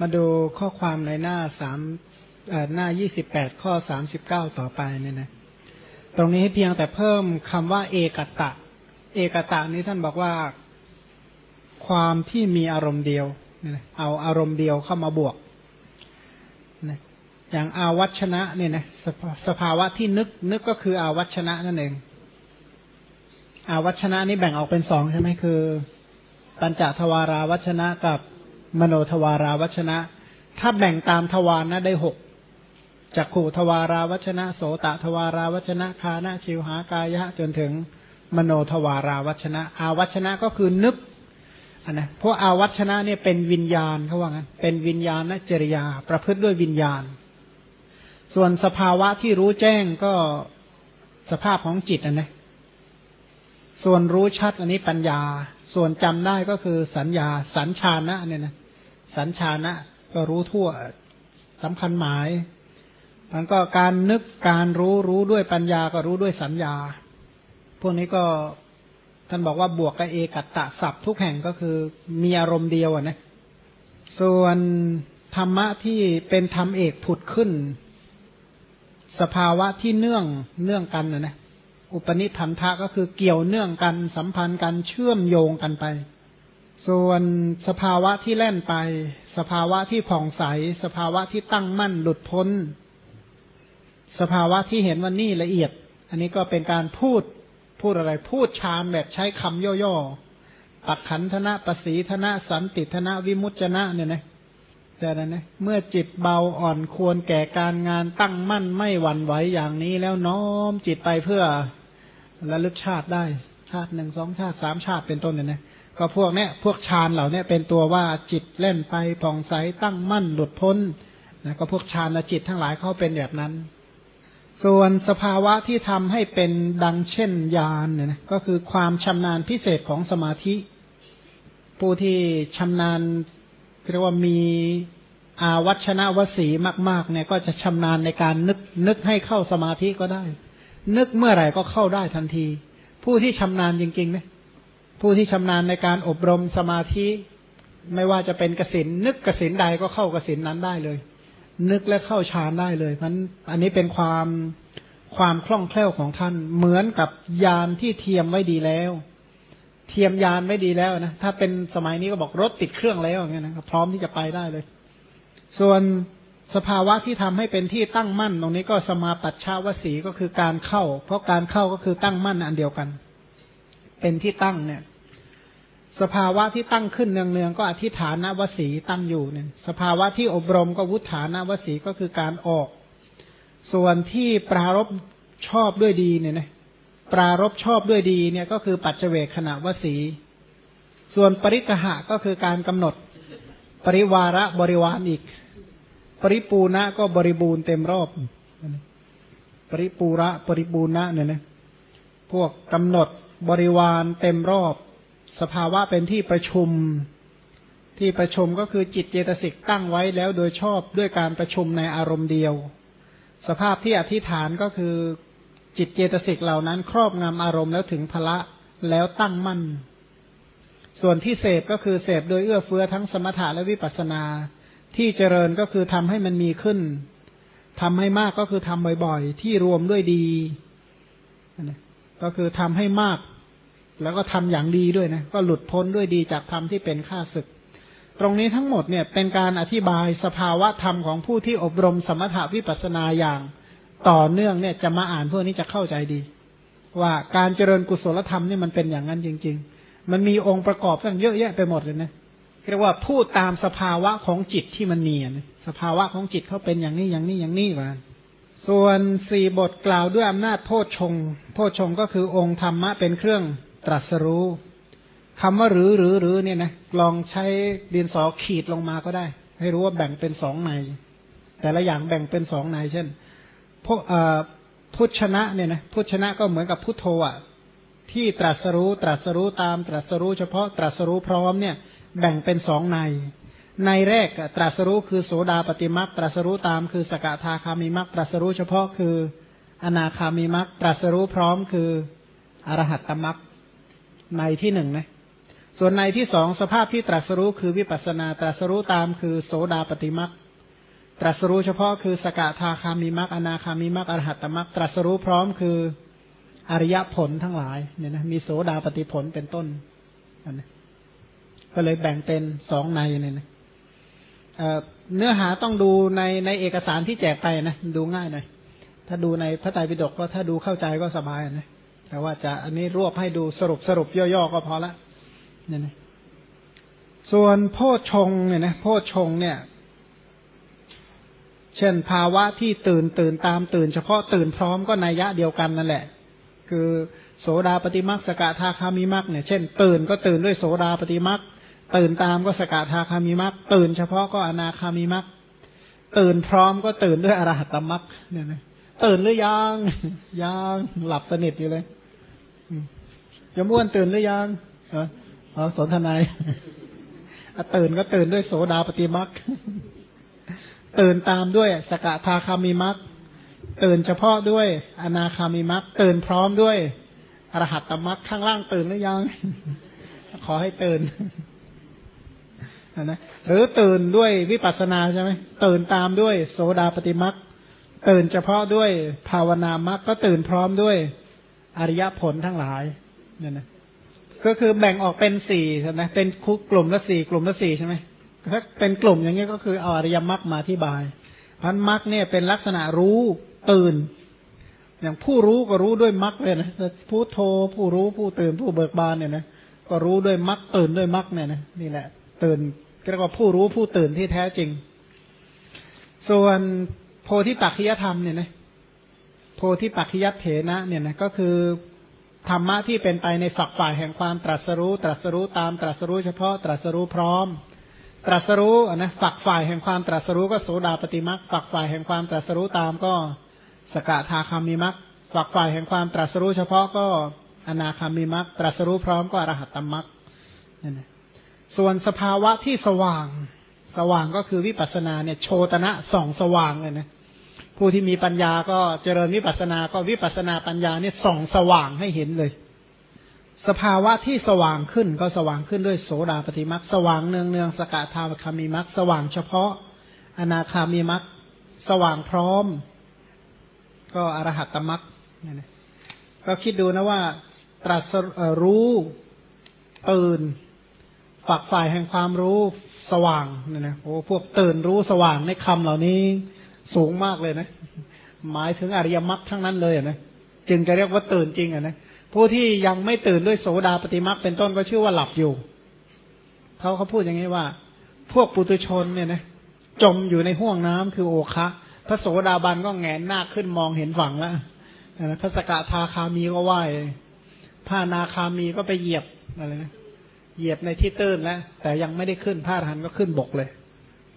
มาดูข้อความในหน้าสามหน้ายี่สิบแปดข้อสามสิบเก้าต่อไปเนี่ยนะ ตรงนี้เพียงแต่เพิ่มคำว่าเอกตะ เอกตะนี้ท่านบอกว่า ความที่มีอารมณ์เดียวเอาอารมณ์เดียวเข้ามาบวกนะอย่างอาวัชนะเนี่ยนะสสภาวะที่นึกนึกก็คืออาวัชนะนั่นเอง อาวัชนะนี้แบ่งออกเป็นสองใช่ไหมคือ ปัญจทวาราวัชนะกับ มโนทวาราวัชนะ ถ้าแบ่งตามทวารนะได้หกจักขู่ทวาราวัชนะ โสตทวาราวัชนะคานะชิวหากายะจนถึงมโนทวาราวัชนะ อาวัชนะก็คือนึกนนะเพราะอาวัชนะเนี่ยเป็นวิญญาณเขาว่างั้นเป็นวิญญาณจริยา ประพฤติด้วยวิญญาณ ส่วนสภาวะที่รู้แจ้งก็สภาพของจิตนะนะส่วนรู้ชัดอันนี้ปัญญา ส่วนจำได้ก็คือสัญญา สัญชานะเนี่ยนะ สัญชานะก็รู้ทั่วสำคัญหมาย มันก็การนึกการรู้รู้ด้วยปัญญาก็รู้ด้วยสัญญา พวกนี้ก็ท่านบอกว่าบวกกับเอกัตตะศัพท์ทุกแห่งก็คือมีอารมณ์เดียวนะ ส่วนธรรมะที่เป็นธรรมเอกผุดขึ้น สภาวะที่เนื่องเนื่องกันนะนะอุปนิพันธะก็คือเกี่ยวเนื่องกันสัมพันธ์กันเชื่อมโยงกันไป ส่วนสภาวะที่แล่นไป สภาวะที่ผ่องใส สภาวะที่ตั้งมั่นหลุดพ้น สภาวะที่เห็นว่านี่ละเอียด อันนี้ก็เป็นการพูดพูดอะไรพูดชามแบบใช้คำย่อๆปักขันธนะปสีธนะ สันติธนะ วิมุตจนะเนี่ยนะจะนะนะเมื่อจิตเบาอ่อนควรแก่การงานตั้งมั่นไม่หวั่นไหวอย่างนี้แล้วน้อมจิตไปเพื่อระลึกชาติได้ ชาติหนึ่งสองชาติสามชาติเป็นต้นเนี่ยนะ ก็พวกเนี้ยพวกฌานเหล่านี้เป็นตัวว่าจิตเล่นไปผ่องใสตั้งมั่นหลุดพ้นนะก็พวกฌานจิตทั้งหลายเขาเป็นแบบนั้น ส่วนสภาวะที่ทำให้เป็นดังเช่นญาณเนี่ยนะก็คือความชำนาญพิเศษของสมาธิ ผู้ที่ชำนาญเรียกว่ามีอาวัชนะวสีมากๆเนี่ยก็จะชำนาญในการนึกนึกให้เข้าสมาธิก็ได้ นึกเมื่อไหร่ก็เข้าได้ทันที ผู้ที่ชำนาญจริงๆไหม ผู้ที่ชำนาญในการอบรมสมาธิ ไม่ว่าจะเป็นกสินนึกกสินใดก็เข้ากสินนั้นได้เลย นึกและเข้าฌานได้เลยมันอันนี้เป็นความความคล่องแคล่วของท่าน เหมือนกับยานที่เทียมไว้ดีแล้ว เทียมยานไว้ดีแล้วนะถ้าเป็นสมัยนี้ก็บอกรถติดเครื่องแล้วอย่างเงี้ยนะพร้อมที่จะไปได้เลย ส่วนสภาวะที่ทำให้เป็นที่ตั้งมั่น ตรงนี้ก็สมาปัชชาวสีก็คือการเข้า เพราะการเข้าก็คือตั้งมั่นอันเดียวกัน เป็นที่ตั้งเนี่ย สภาวะที่ตั้งขึ้นเนืองๆก็อธิฐานวสีตั้งอยู่เนี่ยสภาวะที่อบรมก็วุฒานวสีก็คือการออก ส่วนที่ปรารบชอบด้วยดีเนี่ยนะปรารบชอบด้วยดีเนี่ยก็คือปัจเจเวกขณะวสี ส่วนปริกหะก็คือการกำหนด ปริวาระบริวารอีก ปริปูณะก็บริบูรณ์เต็มรอบ ปริปูระปริปูณะเนี่ยนะพวกกำหนดบริวารเต็มรอบ สภาวะเป็นที่ประชุมที่ประชุมก็คือจิตเจตสิกตั้งไว้แล้วโดยชอบด้วยการประชุมในอารมณ์เดียว สภาพที่อธิษฐานก็คือจิตเจตสิกเหล่านั้น ครอบงำอารมณ์แล้วถึงพละแล้วตั้งมั่น ส่วนที่เสพก็คือเสพโดยเอื้อเฟื้อทั้งสมถะและวิปัสสนา ที่เจริญก็คือทำให้มันมีขึ้นทำให้มากก็คือทำบ่อยๆ ที่รวมด้วยดี ก็คือทำให้มาก แล้วก็ทำอย่างดีด้วยนะก็หลุดพ้นด้วยดีจากธรรมที่เป็นข้าศึก ตรงนี้ทั้งหมดเนี่ยเป็นการอธิบายสภาวะธรรมของผู้ที่อบรมสมถวิปัสนาอย่างต่อเนื่องเนี่ยจะมาอ่านพวกนี้จะเข้าใจดี ว่าการเจริญกุศลธรรมนี่มันเป็นอย่างนั้นจริง ๆ มันมีองค์ประกอบตั้งเยอะแยะไปหมดเลยนะเรียกว่าพูดตามสภาวะของจิตที่มันมีนะสภาวะของจิตเขาเป็นอย่างนี้อย่างนี้อย่างนี้ว่าส่วนสี่บทกล่าวด้วยอำนาจโพชฌงโพชฌงก็คือองค์ธรรมะเป็นเครื่อง ตรัสรู้คำว่าหรือหรือหรือเนี่ยนะลองใช้ดินสอขีดลงมาก็ได้ ให้รู้ว่าแบ่งเป็นสองในแต่ละอย่างแบ่งเป็นสองในเช่นพวกพุทธชนะเนี่ยนะพุทธชนะก็เหมือนกับพุทโธอะที่ตรัสรู้ตรัสรู้ตามตรัสรู้เฉพาะตรัสรู้พร้อมเนี่ย แบ่งเป็นสองในในแรกตรัสรู้คือโสดาปฏิมักตรัสรู้ตามคือสกทาคามิมักตรัสรู้เฉพาะคืออนาคามิมักตรัสรู้พร้อมคืออรหัตตมัก ในที่หนึ่งนะส่วนในที่สองสภาพที่ตรัสรู้คือวิปัสนาตรัสรู้ตามคือโสดาปฏิมักตรัสรู้เฉพาะคือสกทาคามีมักอนาคามีมักอรหัตตมักตรัสรู้พร้อมคืออริยผลทั้งหลายเนี่ยนะมีโสดาปฏิผลเป็นต้นนะก็เลยแบ่งเป็นสองในเนี่ยนะเนื้อหาต้องดูในในเอกสารที่แจกไปนะดูง่ายหน่อยถ้าดูในพระไตรปิฎกก็ถ้าดูเข้าใจก็สบายนะ แต่ว่าจะอันนี้รวบให้ดูสรุปสรุปย่อๆก็พอละเนี่ยนะส่วนโพชงเนี่ยนะโพชงเนี่ย เช่นภาวะที่ตื่นตื่นตามตื่น เฉพาะตื่นพร้อมก็นัยยะเดียวกันนั่นแหละ คือโสดาปฏิมักสกทาคามิมักเนี่ยเช่น ตื่นก็ตื่นด้วยโสดาปฏิมักตื่นตามก็สกทาคามิมักตื่นเฉพาะก็อนาคามิมักตื่นพร้อมก็ตื่นด้วยอรหัตตมักเนี่ยนะตื่นหรือยังยังหลับสนิทอยู่เลย ยมอ้วนตื่นหรือยังอ๋อสนทนายตื่นก็ตื่นด้วยโสดาปฏิมักตื่นตามด้วยสกทาคามิมักตื่นเฉพาะด้วย อนาคามิมักตื่นพร้อมด้วยอรหัตตมักข้างล่างตื่นหรือยัง ขอให้ตื่นนะหรือตื่นด้วยวิปัสสนาใช่ไหมตื่นตามด้วย โสดาปฏิมักตื่นเฉพาะด้วยภาวนามักก็ตื่นพร้อมด้วย อริยผลทั้งหลายเนี่ยนะก็คือแบ่งออกเป็นสี่ใช่ไหมเป็นคุกลุ่มละสี่กลุ่มละสี่ใช่ไหมถ้าเป็นกลุ่มอย่างนี้ก็คือเอาอริยมรรคมาอธิบายพันมรรคเนี่ยเป็นลักษณะรู้ตื่น อย่างผู้รู้ก็รู้ด้วยมรรคเลยนะผู้โทผู้รู้ผู้ตื่นผู้เบิกบานเนี่ยนะก็รู้ด้วยมรรคตื่นด้วยมรรคเนี่ยนะนี่แหละ ตื่นเรียกว่าผู้รู้ผู้ตื่นที่แท้จริง ส่วนโพธิปัจขิยธรรมเนี่ยนะ พธิปัจขิยเถนะเนี่ยนะก็คือธรรมะที่เป็นไปในฝักฝ่ายแห่งความตรัสรู้ ตรัสรู้ตามตรัสรู้เฉพาะตรัสรู้พร้อม ตรัสรู้นะฝักฝ่ายแห่งความตรัสรู้ก็โสดาปฏิมักฝักฝ่ายแห่งความตรัสรู้ตามก็สกทาคามิมักฝักฝ่ายแห่งความตรัสรู้เฉพาะก็อนาคามิมักตรัสรู้พร้อมก็อรหัตตมักนี่นะส่วนสภาวะที่สว่าง สว่างก็คือวิปัสสนาเนี่ยโชตนะส่องสว่างเลยนะ ผู้ที่มีปัญญาก็เจริญวิปัสสนา ก็วิปัสสนาปัญญาเนี่ยส่องสว่างให้เห็นเลย สภาวะที่สว่างขึ้นก็สว่างขึ้นด้วยโสดาปฏิมักสว่างเนืองเนืองสกทาคามีมักสว่างเฉพาะ อนาคามีมักสว่างพร้อม ก็อรหัตตมักก็คิดดูนะว่าตรัสรู้ตื่นฝักฝ่ายแห่งความรู้สว่างเนี่ยนะโอ้พวกตื่นรู้สว่างในคำเหล่านี้ สูงมากเลยนะ หมายถึงอริยมรรคทั้งนั้นเลยนะจึงจะเรียกว่าตื่นจริงอะนะผู้ที่ยังไม่ตื่นด้วยโสดาปฏิมรรคเป็นต้นก็ชื่อว่าหลับอยู่เขาเขาพูดอย่างนี้ว่า พวกปุตุชนเนี่ยนะจมอยู่ในห่วงน้ำคือโอคะพระโสดาบันก็แงนหน้าขึ้นมองเห็นฝั่งแล้วพระสกทาคามีก็ไหวพระนาคามีก็ไปเหยียบอะไรนะเหยียบในที่ตื้นแล้วแต่ยังไม่ได้ขึ้นพระอรหันก็ขึ้นบกเลย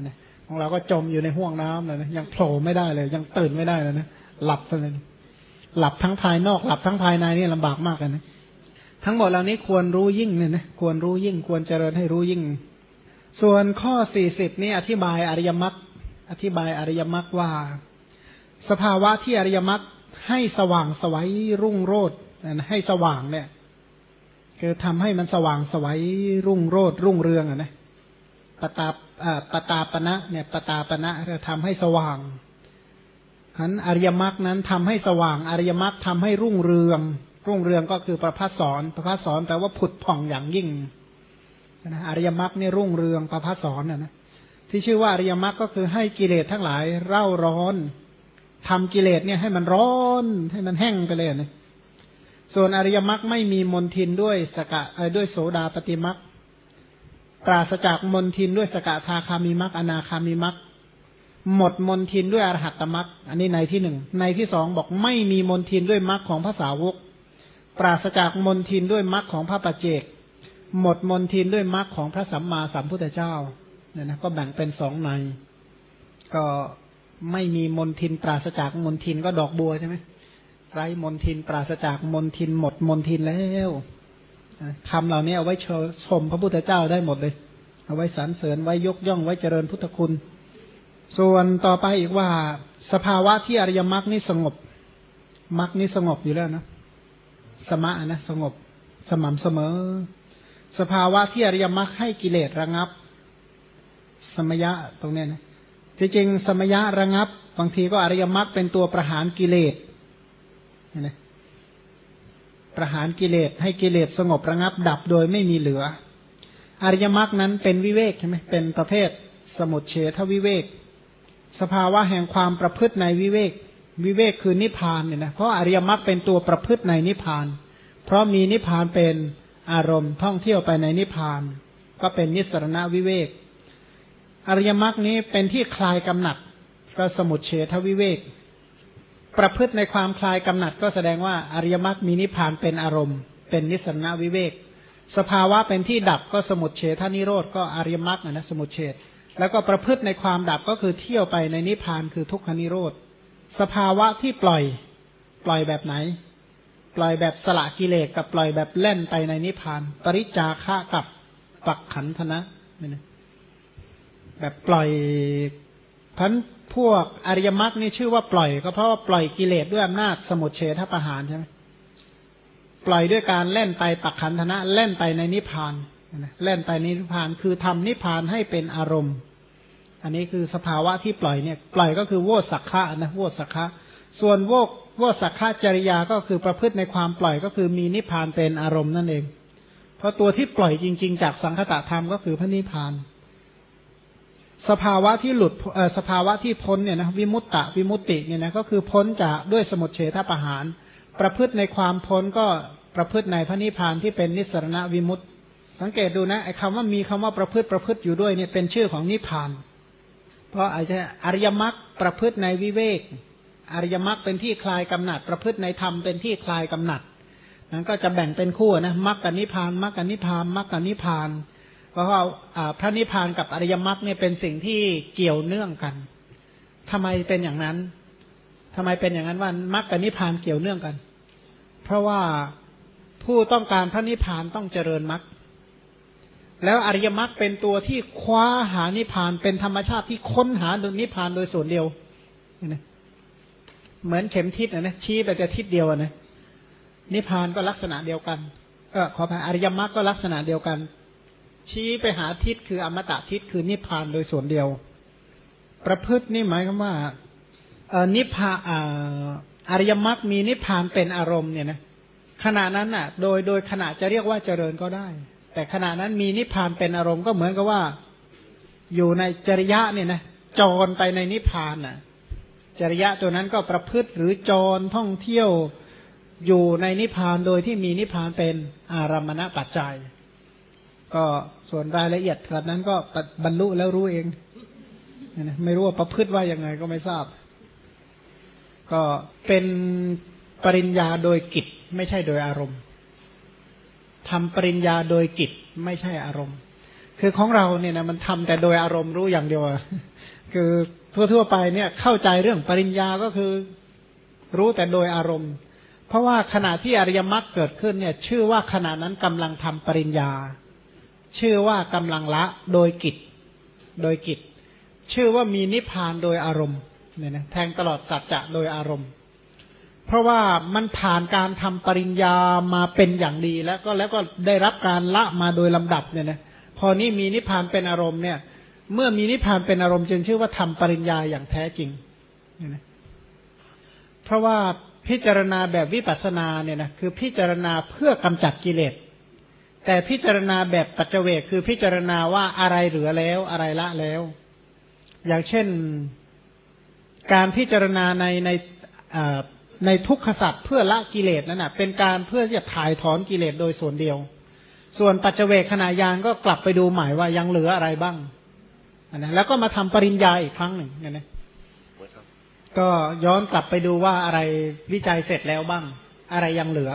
นะ ของเราก็จมอยู่ในห่วงน้ำเลยนะยังโผล่ไม่ได้เลย ยังตื่นไม่ได้เลยนะหลับเลยหลับทั้งภายนอก หลับทั้งภายในนี่ลำบากมากเลยนะทั้งหมดเหล่านี้ควรรู้ยิ่งเนี่ยนะควรรู้ยิ่ง ควรเจริญให้รู้ยิ่ง ส่วนข้อสี่สิบนี่อธิบายอริยมรรคอธิบายอริยมรรคว่า สภาวะที่อริยมรรคให้สว่างสวัยรุ่งโรดให้สว่างเนี่ยคือทำให้มันสว่างสวัยรุ่งโรดรุ่งเรืองอะนะ ปตาปตาปณะเนี่ยปตาปณะจะทำให้สว่างฉั้นอริยมรรคนั้นทำให้สว่าง อริยมรรคทำให้รุ่งเรือง รุ่งเรืองก็คือประพัสสอนประพัสสอนแปลว่าผุดผ่องอย่างยิ่งนะอริยมรรคนี่รุ่งเรืองประพัสสอนนะนะที่ชื่อว่าอริยมรรคก็คือให้กิเลสทั้งหลายเร่าร้อนทำกิเลสเนี่ยให้มันร้อน ให้มันแห้งไปเลยนะส่วนอริยมรรคไม่มีมนทินด้วยสกะด้วยโสดาปฏิมรรค ปราศจากมนทินด้วยสกทาคามีมักอนาคามีมักหมดมนทินด้วยอรหัตตมักอันนี้ในที่หนึ่งในที่สองบอกไม่มีมนทินด้วยมักของภาษาวก ปราศจากมนทินด้วยมักของพระปัจเจก หมดมนทินด้วยมักของพระสัมมาสัมพุทธเจ้าเนี่ยนะก็แบ่งเป็นสองใน ก็ไม่มีมนทิน ปราศจากมนทินก็ดอกบัวใช่ไหมไรมนทิน ปราศจากมนทิน หมดมนทินแล้ว คำเหล่านี้เอาไว้ชมพระพุทธเจ้าได้หมดเลย เอาไว้สรรเสริญไว้ยกย่องไว้เจริญพุทธคุณ ส่วนต่อไปอีกว่า สภาวะที่อริยมรรคนี่สงบมรรคนี่สงบอยู่แล้วนะสมะนะสงบ สม่ำเสมอ สภาวะที่อริยมรรคให้กิเลสระงับ สมยะตรงเนี้ยนะที่จริงสมยะระงับ บางทีก็อริยมรรคเป็นตัวประหารกิเลสนะ ประหารกิเลสให้กิเลสสงบระงับดับโดยไม่มีเหลือ อริยมรรคนั้นเป็นวิเวกใช่ไหมเป็นประเภท สมุทเฉทวิเวก สภาวะแห่งความประพฤติในวิเวก วิเวกคือนิพพานเนี่ยนะเพราะอริยมรรคเป็นตัวประพฤติในนิพพาน เพราะมีนิพพานเป็นอารมณ์ท่องเที่ยวไปในนิพพาน ก็เป็นนิสรณวิเวก อริยมรรคนี้เป็นที่คลายกำหนัดก็สมุทเฉทวิเวก ประพฤติในความคลายกำหนัดก็แสดงว่าอริยมรรคมีนิพพานเป็นอารมณ์ เป็นนิสรณวิเวก สภาวะเป็นที่ดับก็สมุทเฉทนิโรธก็อริยมรรคนะสมุทเฉทแล้วก็ประพฤติในความดับก็คือเที่ยวไปในนิพพานคือทุกขนิโรธ สภาวะที่ปล่อยปล่อยแบบไหน ปล่อยแบบสละกิเลสกับปล่อยแบบเล่นไปในนิพพาน ปริจาคะกับปักขันธนะแบบปล่อย พันพวกอริยมรรคนี่ชื่อว่าปล่อยก็เพราะว่าปล่อยกิเลสด้วยอำนาจสมุทเฉทประหารใช่ไหมปล่อยด้วยการเล่นไปปักขันธนะเล่นไปในนิพพานเล่นไปนิพพานคือทำนิพพานให้เป็นอารมณ์ อันนี้คือสภาวะที่ปล่อยเนี่ยปล่อยก็คือโวสักขะนะโวสักขะส่วนโวกโวสักขะจริยาก็คือประพฤติในความปล่อยก็คือมีนิพพานเป็นอารมณ์นั่นเอง เพราะตัวที่ปล่อยจริง ๆ จากสังคตะธรรมก็คือพระนิพพาน สภาวะที่หลุดสภาวะที่พ้นเนี่ยนะวิมุตตะวิมุตติเนี่ยนะก็คือพ้นจากด้วยสมุทเฉทประหาร ประพฤติในความพ้นก็ประพฤติในพระนิพพานที่เป็นนิสรณวิมุตติ สังเกตดูนะไอ้คำว่ามีคำว่าประพฤติประพฤติอยู่ด้วยเนี่ยเป็นชื่อของนิพพาน เพราะอาจจะอริยมรรคประพฤติในวิเวก อริยมรรคเป็นที่คลายกำหนัด ประพฤติในธรรมเป็นที่คลายกำหนัดนั้นก็จะแบ่งเป็นคู่นะมรรคกับนิพพานมรรคกับนิพพานมรรคกับนิพพาน เพราะว่าพระนิพพานกับอริยมรรคเนี่ยเป็นสิ่งที่เกี่ยวเนื่องกันทำไมเป็นอย่างนั้นทำไมเป็นอย่างนั้นว่ามรรคกับนิพพานเกี่ยวเนื่องกัน เพราะว่าผู้ต้องการพระนิพพานต้องเจริญมรรคแล้วอริยมรรคเป็นตัวที่คว้าหานิพพานเป็นธรรมชาติที่ค้นหาดนิพพานโดยส่วนเดียวนะเหมือนเข็มทิศนะชี้ไปแต่ทิศเดียวนะนิพพานก็ลักษณะเดียวกันเออขอพายอริยมรรคก็ลักษณะเดียวกัน ชี้ไปหาทิศคืออมตะทิศคือนิพพานโดยส่วนเดียว ประพฤตินี่หมายความว่าเออนิพพานอริยมรรคมีนิพพานเป็นอารมณ์เนี่ยนะขณะนั้นน่ะ โดยโดยขณะจะเรียกว่าเจริญก็ได้ แต่ขณะนั้นมีนิพพานเป็นอารมณ์ก็เหมือนกับว่า อยู่ในจริยะเนี่ยนะจรไปในนิพพานน่ะ จริยะตัวนั้นก็ประพฤติหรือจรท่องเที่ยวอยู่ในนิพพานโดยที่มีนิพพานเป็นอารมณปัจจัย ก็ส่วนรายละเอียดขนาดนั้นก็บรรลุแล้วรู้เอง ไม่รู้ว่าประพฤติว่ายังไงก็ไม่ทราบ ก็เป็นปริญญาโดยกิจ ไม่ใช่โดยอารมณ์ทำปริญญาโดยกิจไม่ใช่อารมณ์ คือของเราเนี่ยนะมันทำแต่โดยอารมณ์รู้อย่างเดียวคือทั่วๆไปเนี่ยเข้าใจเรื่องปริญญาก็คือรู้แต่โดยอารมณ์ เพราะว่าขณะที่อริยมรรคเกิดขึ้นเนี่ย ชื่อว่าขณะนั้นกำลังทำปริญญา ชื่อว่ากำลังละโดยกิจ โดยกิจ ชื่อว่ามีนิพพานโดยอารมณ์เนี่ยนะแทงตลอดสัจจะโดยอารมณ์ เพราะว่ามันผ่านการทำปริญญามาเป็นอย่างดีแล้วก็แล้วก็ได้รับการละมาโดยลำดับเนี่ยนะพอนี้มีนิพพานเป็นอารมณ์เนี่ย เมื่อมีนิพพานเป็นอารมณ์จึงชื่อว่าทำปริญญาอย่างแท้จริงเนี่ยนะเพราะว่าพิจารณาแบบวิปัสสนาเนี่ยนะคือพิจารณาเพื่อกำจัดกิเลส แต่พิจารณาแบบปัจเจเวกคือพิจารณาว่าอะไรเหลือแล้วอะไรละแล้ว อย่างเช่นการพิจารณาในในในทุกขสัตว์เพื่อละกิเลสนั่นนะเป็นการเพื่อจะถ่ายถอนกิเลสโดยส่วนเดียว ส่วนปัจเจเวกขณะยานก็กลับไปดูใหม่ว่ายังเหลืออะไรบ้างนะแล้วก็มาทำปริญญาอีกครั้งหนึ่งเนี่ยนะก็ย้อนกลับไปดูว่าอะไรวิจัยเสร็จแล้วบ้าง อะไรยังเหลือ